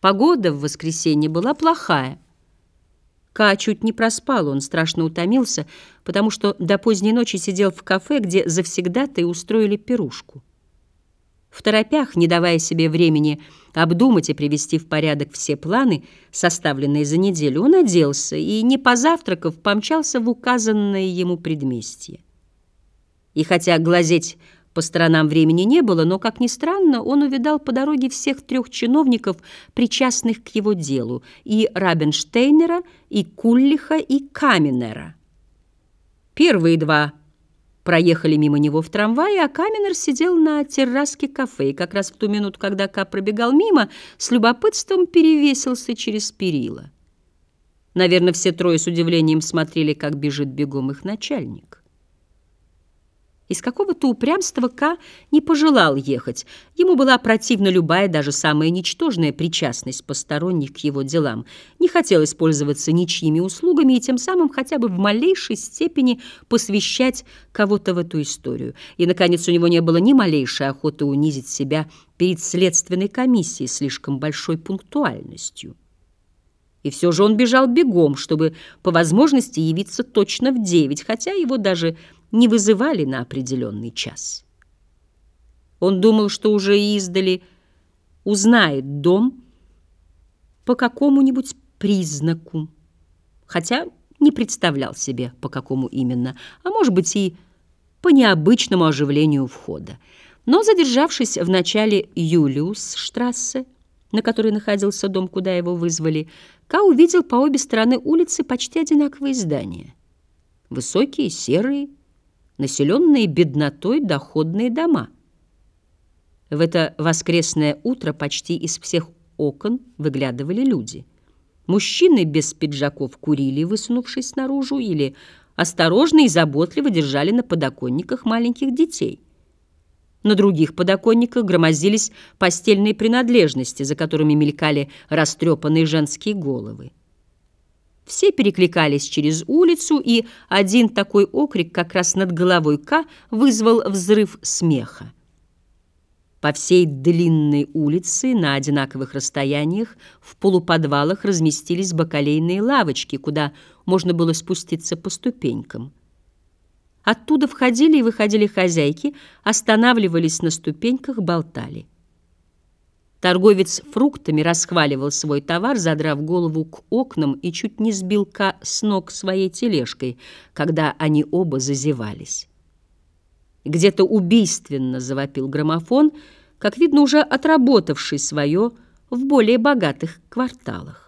Погода в воскресенье была плохая. Ка чуть не проспал, он страшно утомился, потому что до поздней ночи сидел в кафе, где завсегда-то и устроили пирушку. В торопях, не давая себе времени обдумать и привести в порядок все планы, составленные за неделю, он оделся и, не позавтракав, помчался в указанное ему предместье. И хотя глазеть по сторонам времени не было, но, как ни странно, он увидал по дороге всех трех чиновников, причастных к его делу, и Рабенштейнера, и Куллиха, и Каменера. Первые два проехали мимо него в трамвае, а Каменер сидел на терраске кафе, и как раз в ту минуту, когда Ка пробегал мимо, с любопытством перевесился через перила. Наверное, все трое с удивлением смотрели, как бежит бегом их начальник. Из какого-то упрямства К не пожелал ехать. Ему была противна любая, даже самая ничтожная причастность посторонних к его делам. Не хотел использоваться ничьими услугами и тем самым хотя бы в малейшей степени посвящать кого-то в эту историю. И, наконец, у него не было ни малейшей охоты унизить себя перед следственной комиссией слишком большой пунктуальностью. И все же он бежал бегом, чтобы по возможности явиться точно в девять, хотя его даже не вызывали на определенный час. Он думал, что уже издали узнает дом по какому-нибудь признаку, хотя не представлял себе, по какому именно, а может быть и по необычному оживлению входа. Но, задержавшись в начале Юлиус-штрассе, на которой находился дом, куда его вызвали, Ка увидел по обе стороны улицы почти одинаковые здания. Высокие, серые, населенные беднотой доходные дома. В это воскресное утро почти из всех окон выглядывали люди. Мужчины без пиджаков курили, высунувшись наружу, или осторожно и заботливо держали на подоконниках маленьких детей. На других подоконниках громоздились постельные принадлежности, за которыми мелькали растрепанные женские головы. Все перекликались через улицу, и один такой окрик как раз над головой К вызвал взрыв смеха. По всей длинной улице на одинаковых расстояниях в полуподвалах разместились бакалейные лавочки, куда можно было спуститься по ступенькам. Оттуда входили и выходили хозяйки, останавливались на ступеньках, болтали. Торговец фруктами расхваливал свой товар, задрав голову к окнам и чуть не сбил Ка с ног своей тележкой, когда они оба зазевались. Где-то убийственно завопил граммофон, как видно, уже отработавший свое в более богатых кварталах.